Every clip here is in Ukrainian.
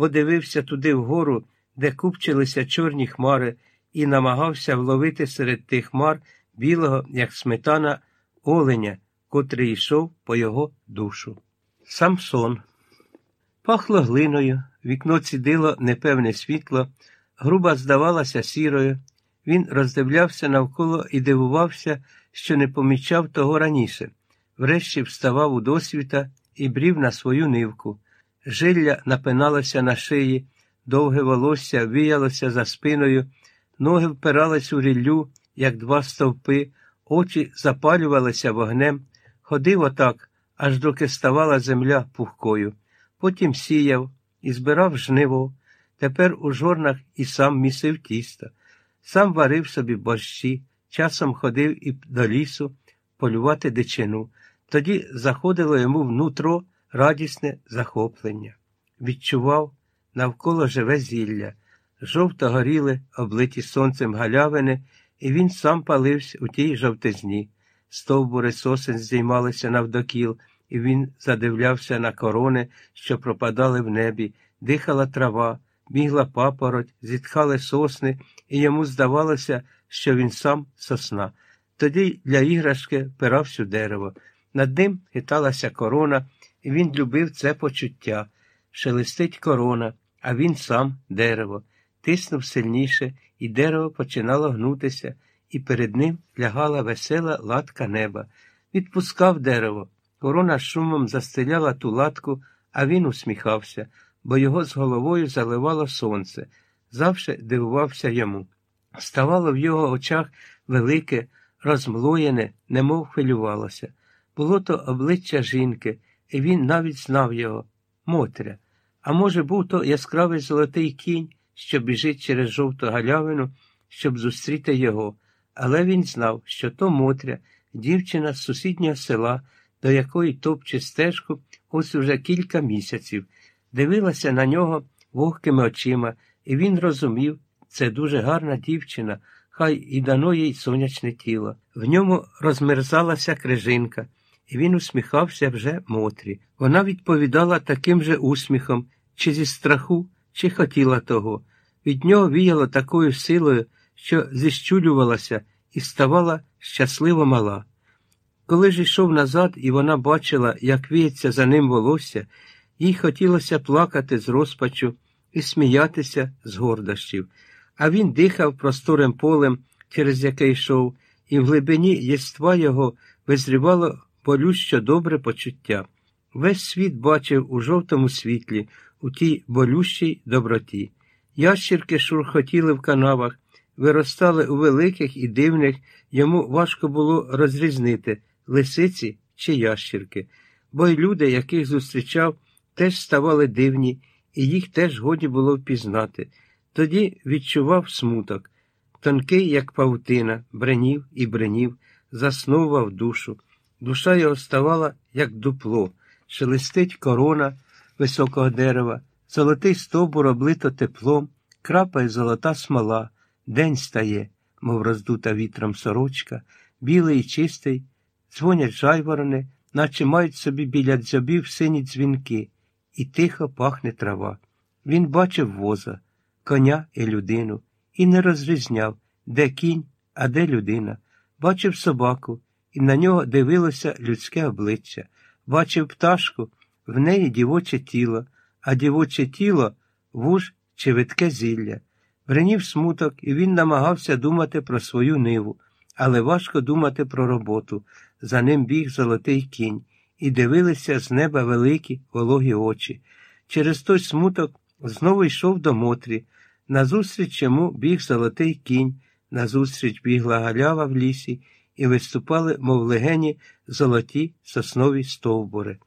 бо дивився туди вгору, де купчилися чорні хмари, і намагався вловити серед тих хмар білого, як сметана, оленя, котрий йшов по його душу. Самсон. Пахло глиною, вікно цідило непевне світло, груба здавалася сірою. Він роздивлявся навколо і дивувався, що не помічав того раніше. Врешті вставав у досвіта і брів на свою нивку. Жилля напиналося на шиї, довге волосся віялося за спиною, ноги впирались у ріллю, як два стовпи, очі запалювалися вогнем, ходив отак, аж доки ставала земля пухкою. Потім сіяв і збирав жниво. Тепер у жорнах і сам місив тіста, сам варив собі борщі, часом ходив і до лісу полювати дичину. Тоді заходило йому внутро радісне захоплення. Відчував навколо живе зілля, жовто горіли, облиті сонцем галявини, і він сам палився у тій жовтизні. Стовбури сосен здіймалися навдокіл, і він задивлявся на корони, що пропадали в небі, дихала трава, бігла папороть, зітхали сосни, і йому здавалося, що він сам сосна. Тоді для іграшки пирався дерево. Над ним хиталася корона, і він любив це почуття. Шелестить корона, а він сам дерево. Тиснув сильніше, і дерево починало гнутися, і перед ним лягала весела латка неба. Відпускав дерево. Корона шумом застеляла ту латку, а він усміхався, бо його з головою заливало сонце. Завше дивувався йому. Ставало в його очах велике, розмлоєне, немов хвилювалося. Було то обличчя жінки, і він навіть знав його Мотря. А може, був то яскравий золотий кінь, що біжить через жовту галявину, щоб зустріти його, але він знав, що то Мотря, дівчина з сусіднього села, до якої топче стежку ось уже кілька місяців, дивилася на нього вогкими очима, і він розумів, це дуже гарна дівчина, хай і дано їй сонячне тіло. В ньому розмерзалася крижинка, і він усміхався вже Мотрі. Вона відповідала таким же усміхом, чи зі страху, чи хотіла того. Від нього віяло такою силою, що зіщулювалася і ставала щасливо мала. Коли ж йшов назад, і вона бачила, як віється за ним волосся, їй хотілося плакати з розпачу і сміятися з гордощів, а він дихав просторим полем, через яке йшов, і в глибині єства його визрівало болющо добре почуття. Весь світ бачив у жовтому світлі, у тій болющій доброті. Ящірки шурхотіли в канавах, виростали у великих і дивних, йому важко було розрізнити лисиці чи ящірки, бо й люди, яких зустрічав, теж ставали дивні, і їх теж годі було впізнати. Тоді відчував смуток, тонкий, як павутина, бренів і бренів, заснував душу. Душа його ставала, як дупло, шелестить корона високого дерева, золотий стовбур облито теплом, крапає золота смола, день стає, мов роздута вітром сорочка, білий і чистий, дзвонять жайворони, наче мають собі біля дзьобів сині дзвінки, і тихо пахне трава. Він бачив воза, коня і людину, і не розрізняв, де кінь, а де людина. Бачив собаку, і на нього дивилося людське обличчя, бачив пташку, в неї дівоче тіло, а дівоче тіло вуж чи видке зілля. Бринів смуток, і він намагався думати про свою ниву, але важко думати про роботу. За ним біг золотий кінь, і дивилися з неба великі вологі очі. Через той смуток знову йшов до Мотрі. Назустріч йому біг золотий кінь, назустріч бігла галява в лісі, і виступали, мов легені, золоті соснові стовбури.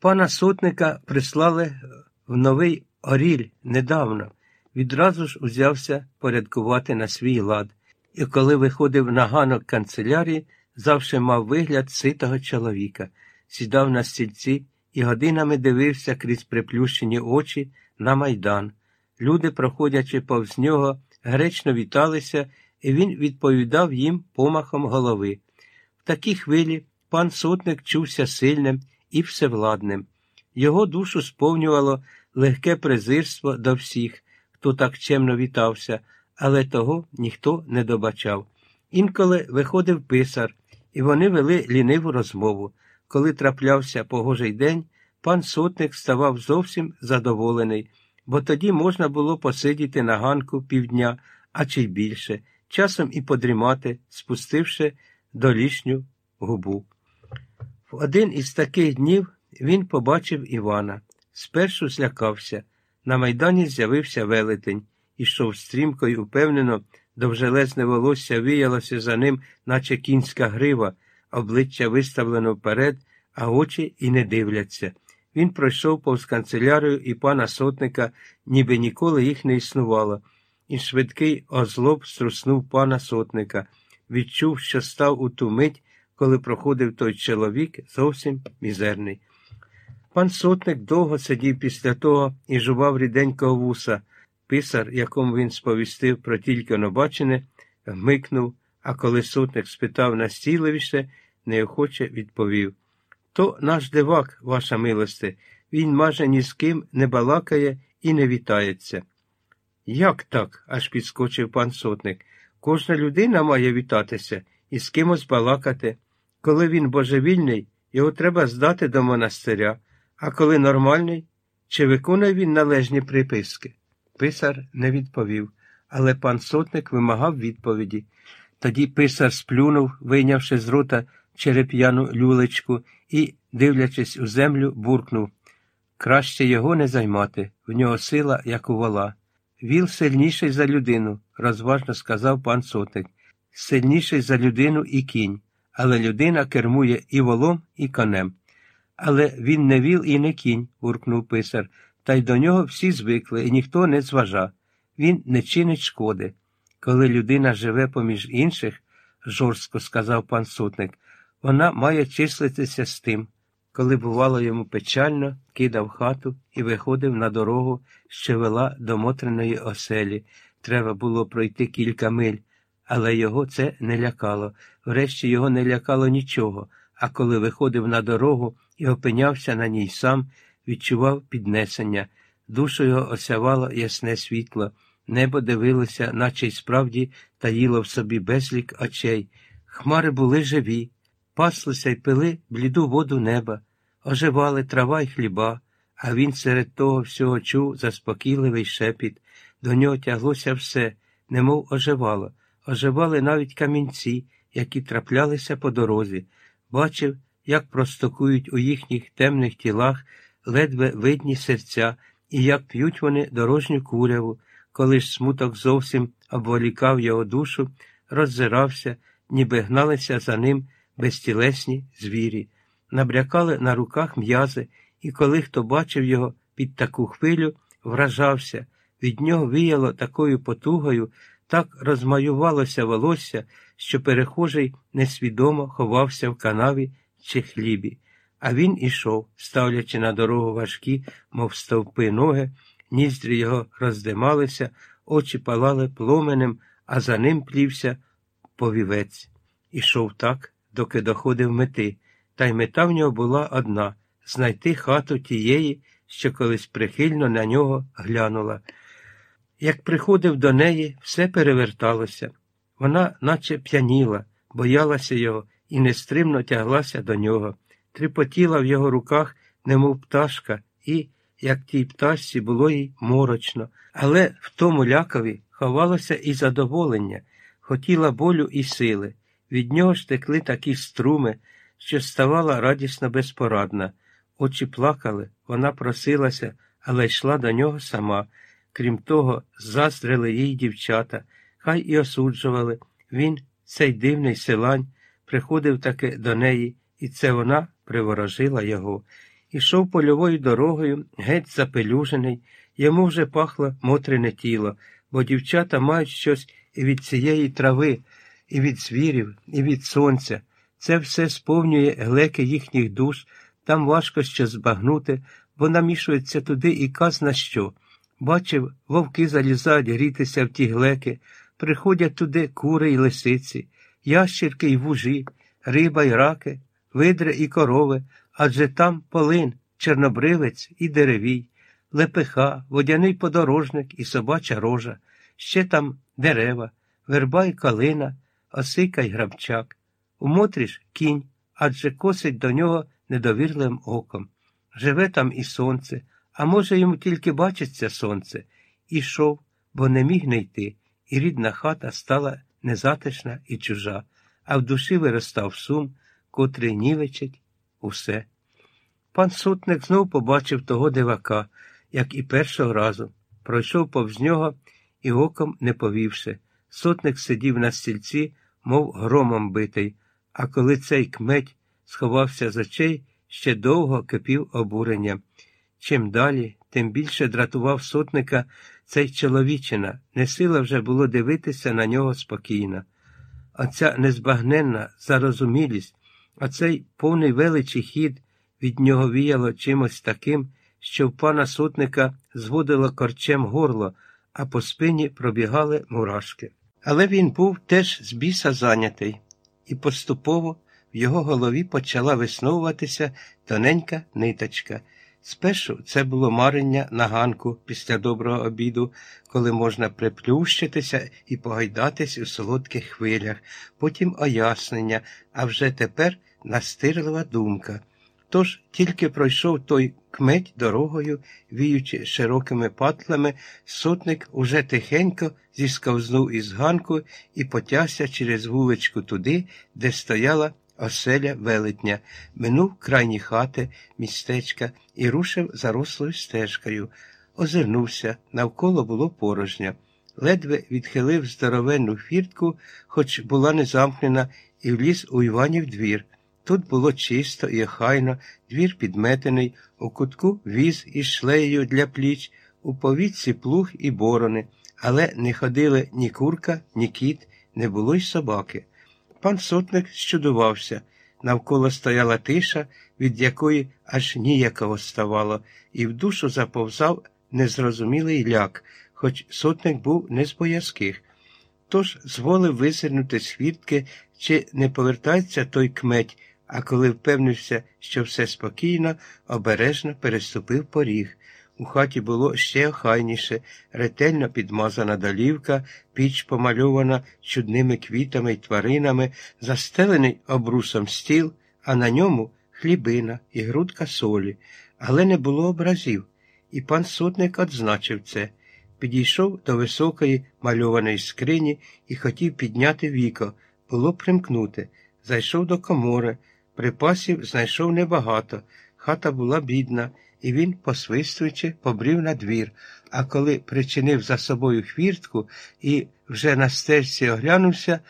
Пана сотника прислали в новий оріль недавно, відразу ж узявся порядкувати на свій лад, і коли виходив на ганок канцелярії, завше мав вигляд ситого чоловіка, сідав на стільці і годинами дивився крізь приплющені очі на майдан. Люди, проходячи повз нього, гречно віталися, і він відповідав їм помахом голови. В такій хвилі пан сотник чувся сильним і всевладним. Його душу сповнювало легке презирство до всіх, хто так чемно вітався, але того ніхто не добачав. Інколи виходив писар, і вони вели ліниву розмову. Коли траплявся погожий день, пан сотник ставав зовсім задоволений, бо тоді можна було посидіти на ганку півдня, а чи більше, часом і подрімати, спустивши долішню губу. В один із таких днів він побачив Івана. Спершу злякався. На майдані з'явився велетень, ішов стрімко й упевнено, довжелезне волосся виялося за ним, наче кінська грива, обличчя виставлено вперед, а очі і не дивляться. Він пройшов повз канцелярію і пана сотника, ніби ніколи їх не існувало, і швидкий озлоб струснув пана сотника, відчув, що став у ту мить, коли проходив той чоловік, зовсім мізерний. Пан сотник довго сидів після того і жував ріденького вуса. Писар, якому він сповістив про тільки нобачене, вмикнув, а коли сотник спитав настійливіше, неохоче відповів То наш дивак, ваша милосте, він майже ні з ким не балакає і не вітається. Як так? аж підскочив пан сотник. Кожна людина має вітатися і з кимось балакати. Коли він божевільний, його треба здати до монастиря, а коли нормальний, чи виконує він належні приписки? Писар не відповів, але пан сотник вимагав відповіді. Тоді писар сплюнув, вийнявши з рота череп'яну люлечку і, дивлячись у землю, буркнув Краще його не займати, в нього сила, як у вола. Віл сильніший за людину, розважно сказав пан сотник. Сильніший за людину і кінь, але людина кермує і волом, і конем. Але він не віл і не кінь, буркнув писар, та й до нього всі звикли, і ніхто не зважа. Він не чинить шкоди. Коли людина живе поміж інших, жорстко сказав пан сотник, вона має числитися з тим. Коли бувало йому печально, кидав хату і виходив на дорогу, що вела до Мотриної оселі. Треба було пройти кілька миль, але його це не лякало. Врешті його не лякало нічого, а коли виходив на дорогу і опинявся на ній сам, відчував піднесення. Душу його осявало ясне світло, небо дивилося, наче й справді таїло в собі безлік очей. Хмари були живі, паслися й пили бліду воду неба, оживали трава й хліба, а він серед того всього чув заспокійливий шепіт. До нього тяглося все, немов оживало, оживали навіть камінці, які траплялися по дорозі, бачив, як простокують у їхніх темних тілах ледве видні серця, і як п'ють вони дорожню куряву, коли ж смуток зовсім обволікав його душу, роззирався, ніби гналися за ним безтілесні звірі, набрякали на руках м'язи, і коли хто бачив його під таку хвилю, вражався, від нього віяло такою потугою, так розмаювалося волосся, що перехожий несвідомо ховався в канаві чи хлібі. А він ішов, ставлячи на дорогу важкі, мов стовпи ноги, ніздрі його роздималися, очі палали пломенем, а за ним плівся повівець. Ішов так, доки доходив мети, та й мета в нього була одна знайти хату тієї, що колись прихильно на нього глянула. Як приходив до неї, все переверталося. Вона, наче п'яніла, боялася його і нестримно тяглася до нього тріпотіла в його руках, немов пташка, і, як тій пташці, було їй морочно, але в тому лякові ховалося і задоволення, хотіла болю і сили. Від нього ж текли такі струми, що ставала радісно безпорадна. Очі плакали, вона просилася, але йшла до нього сама. Крім того, заздрили їй дівчата, хай і осуджували. Він, цей дивний селань, приходив таки до неї, і це вона приворожила його. Ішов польовою дорогою, геть запелюжений, йому вже пахло мотрине тіло, бо дівчата мають щось від цієї трави, і від звірів, і від сонця. Це все сповнює глеки їхніх душ, там важко що збагнути, бо намішується туди і казна що. Бачив, вовки залізають грітися в ті глеки, приходять туди кури й лисиці, ящірки й вужі, риба й раки, видри і корови, адже там полин, чорнобривець і деревій. лепеха, водяний подорожник і собача рожа, ще там дерева, верба й калина, осика й грабчак. У Мотріж кінь, адже косить до нього недовірливим оком. Живе там і сонце, а може, йому тільки бачиться сонце. Ішов, бо не міг не йти, і рідна хата стала незатишна і чужа, а в душі виростав сум, котрий нівечить усе. Пан сотник знов побачив того дивака, як і першого разу. Пройшов повз нього і оком не повівши. Сотник сидів на стільці, мов громом битий, а коли цей кметь сховався з очей, ще довго кипів обурення. Чим далі, тим більше дратував сотника цей чоловічина, не сила вже було дивитися на нього спокійно. А ця незбагненна зарозумілість, а цей повний величий хід від нього віяло чимось таким, що в пана сотника зводило корчем горло, а по спині пробігали мурашки. Але він був теж з біса зайнятий, і поступово в його голові почала висновуватися тоненька ниточка. Спершу це було марення на ганку після доброго обіду, коли можна приплющитися і погайдатись у солодких хвилях, потім ояснення, а вже тепер настирлива думка. Тож тільки пройшов той кметь дорогою, віючи широкими патлами, сотник уже тихенько зісковзнув із ганку і потягся через вуличку туди, де стояла оселя велетня, минув крайні хати, містечка і рушив зарослою стежкою. Озирнувся, навколо було порожня. Ледве відхилив здоровенну фіртку, хоч була не замкнена, і вліз у Іванів двір. Тут було чисто і охайно, двір підметений, у кутку віз із шлеєю для пліч, у повітці плуг і борони, але не ходили ні курка, ні кіт, не було й собаки. Пан сотник щудувався. Навколо стояла тиша, від якої аж ніяково ставало, і в душу заповзав незрозумілий ляк, хоч сотник був не з боязких. Тож зволив визирнути з хвіртки, чи не повертається той кметь, а коли впевнився, що все спокійно, обережно переступив поріг. У хаті було ще охайніше, ретельно підмазана долівка, піч помальована чудними квітами й тваринами, застелений обрусом стіл, а на ньому хлібина і грудка солі, але не було образів, і пан сотник одзначив це. Підійшов до високої мальованої скрині і хотів підняти віко, було примкнути. Зайшов до комори, припасів знайшов небагато, хата була бідна і він, посвистуючи, побрів на двір, а коли причинив за собою хвіртку і вже на стежці оглянувся,